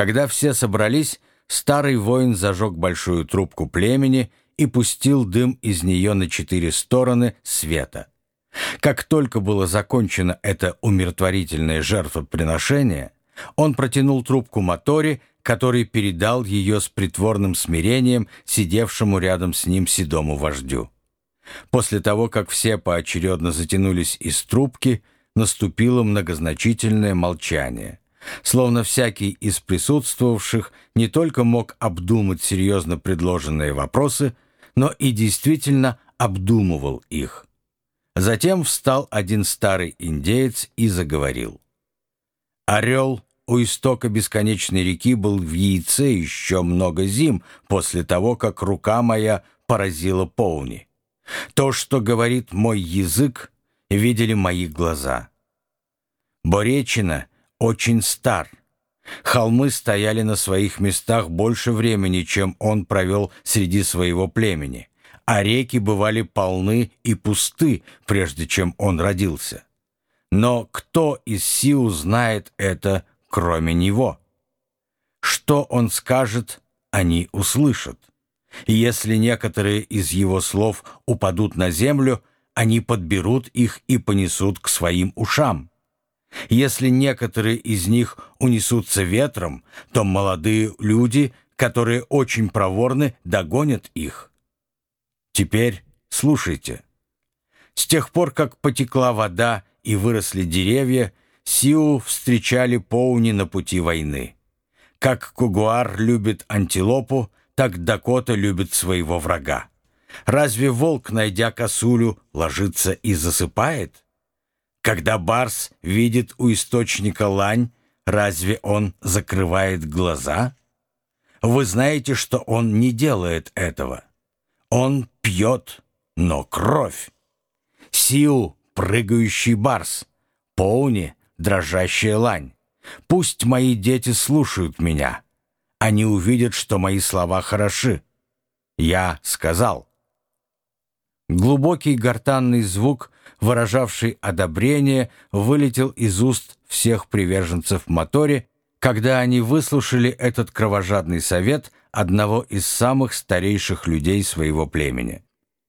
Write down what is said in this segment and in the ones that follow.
Когда все собрались, старый воин зажег большую трубку племени и пустил дым из нее на четыре стороны света. Как только было закончено это умиротворительное жертвоприношение, он протянул трубку моторе, который передал ее с притворным смирением сидевшему рядом с ним седому вождю. После того, как все поочередно затянулись из трубки, наступило многозначительное молчание. Словно всякий из присутствовавших не только мог обдумать серьезно предложенные вопросы, но и действительно обдумывал их. Затем встал один старый индеец и заговорил. «Орел у истока бесконечной реки был в яйце еще много зим после того, как рука моя поразила Поуни. То, что говорит мой язык, видели мои глаза. Боречина очень стар. Холмы стояли на своих местах больше времени, чем он провел среди своего племени, а реки бывали полны и пусты, прежде чем он родился. Но кто из Сиу знает это кроме него. Что он скажет, они услышат. И если некоторые из его слов упадут на землю, они подберут их и понесут к своим ушам. Если некоторые из них унесутся ветром, то молодые люди, которые очень проворны, догонят их. Теперь слушайте. С тех пор, как потекла вода и выросли деревья, Сиу встречали Поуни на пути войны. Как Кугуар любит антилопу, так Дакота любит своего врага. Разве волк, найдя косулю, ложится и засыпает? Когда барс видит у источника лань, разве он закрывает глаза? Вы знаете, что он не делает этого. Он пьет, но кровь. Сиу — прыгающий барс, Поуни дрожащая лань. Пусть мои дети слушают меня. Они увидят, что мои слова хороши. Я сказал. Глубокий гортанный звук, выражавший одобрение, вылетел из уст всех приверженцев моторе, когда они выслушали этот кровожадный совет одного из самых старейших людей своего племени.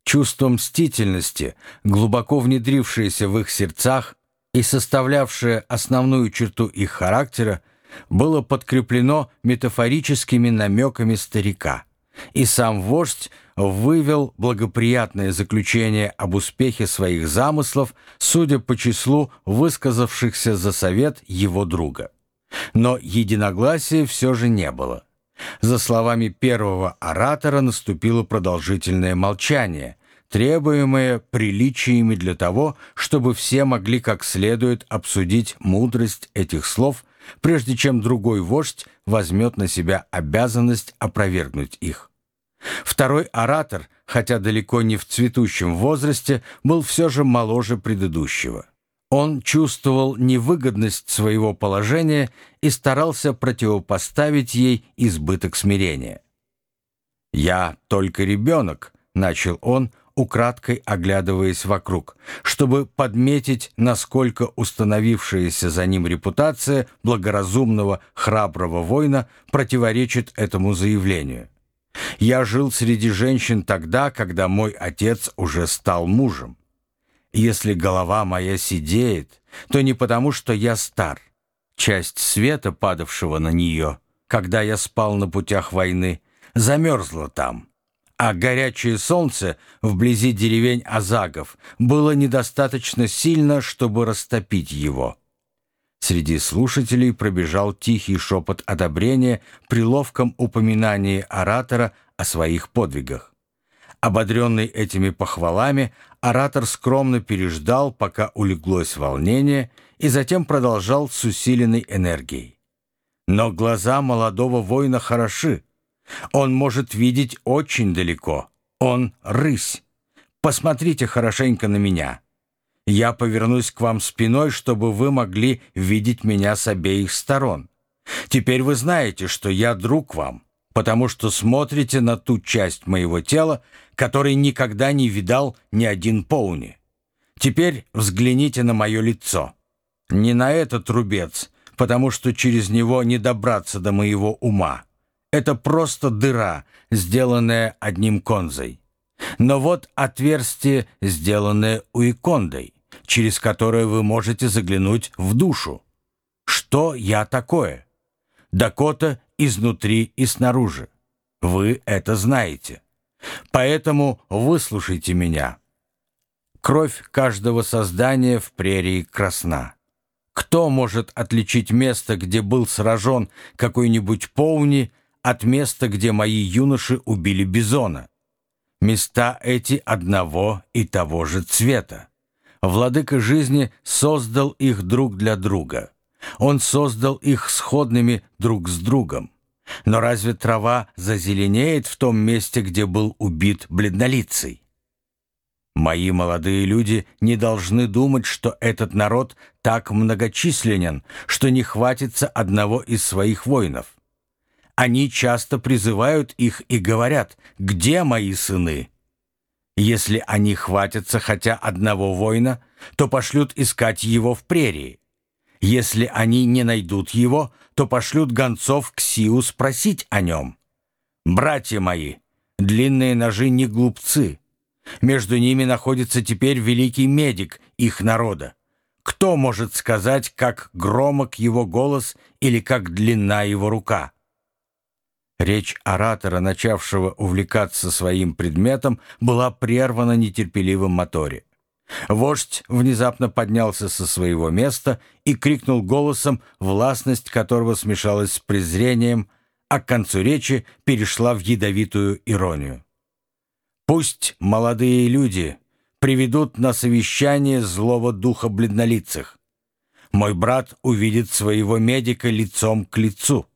Чувство мстительности, глубоко внедрившееся в их сердцах, и составлявшее основную черту их характера, было подкреплено метафорическими намеками старика. И сам вождь вывел благоприятное заключение об успехе своих замыслов, судя по числу высказавшихся за совет его друга. Но единогласия все же не было. За словами первого оратора наступило продолжительное молчание, требуемое приличиями для того, чтобы все могли как следует обсудить мудрость этих слов, прежде чем другой вождь возьмет на себя обязанность опровергнуть их. Второй оратор, хотя далеко не в цветущем возрасте, был все же моложе предыдущего. Он чувствовал невыгодность своего положения и старался противопоставить ей избыток смирения. «Я только ребенок», — начал он, украдкой оглядываясь вокруг, чтобы подметить, насколько установившаяся за ним репутация благоразумного, храброго воина противоречит этому заявлению. «Я жил среди женщин тогда, когда мой отец уже стал мужем. Если голова моя сидеет, то не потому, что я стар. Часть света, падавшего на нее, когда я спал на путях войны, замерзла там» а горячее солнце вблизи деревень Азагов было недостаточно сильно, чтобы растопить его. Среди слушателей пробежал тихий шепот одобрения при ловком упоминании оратора о своих подвигах. Ободренный этими похвалами, оратор скромно переждал, пока улеглось волнение, и затем продолжал с усиленной энергией. Но глаза молодого воина хороши, он может видеть очень далеко. Он рысь. Посмотрите хорошенько на меня. Я повернусь к вам спиной, чтобы вы могли видеть меня с обеих сторон. Теперь вы знаете, что я друг вам, потому что смотрите на ту часть моего тела, которой никогда не видал ни один поуни. Теперь взгляните на мое лицо. Не на этот рубец, потому что через него не добраться до моего ума. Это просто дыра, сделанная одним конзой. Но вот отверстие, сделанное уикондой, через которое вы можете заглянуть в душу. Что я такое? Дакота изнутри и снаружи. Вы это знаете. Поэтому выслушайте меня. Кровь каждого создания в прерии красна. Кто может отличить место, где был сражен какой-нибудь Поуни, от места, где мои юноши убили бизона? Места эти одного и того же цвета. Владыка жизни создал их друг для друга. Он создал их сходными друг с другом. Но разве трава зазеленеет в том месте, где был убит бледнолицей? Мои молодые люди не должны думать, что этот народ так многочисленен, что не хватится одного из своих воинов. Они часто призывают их и говорят «Где мои сыны?» Если они хватятся хотя одного воина, то пошлют искать его в прерии. Если они не найдут его, то пошлют гонцов к Сиу спросить о нем. «Братья мои, длинные ножи не глупцы. Между ними находится теперь великий медик их народа. Кто может сказать, как громок его голос или как длинна его рука?» Речь оратора, начавшего увлекаться своим предметом, была прервана нетерпеливым моторе. Вождь внезапно поднялся со своего места и крикнул голосом, властность которого смешалась с презрением, а к концу речи перешла в ядовитую иронию. «Пусть молодые люди приведут на совещание злого духа бледнолицых. Мой брат увидит своего медика лицом к лицу.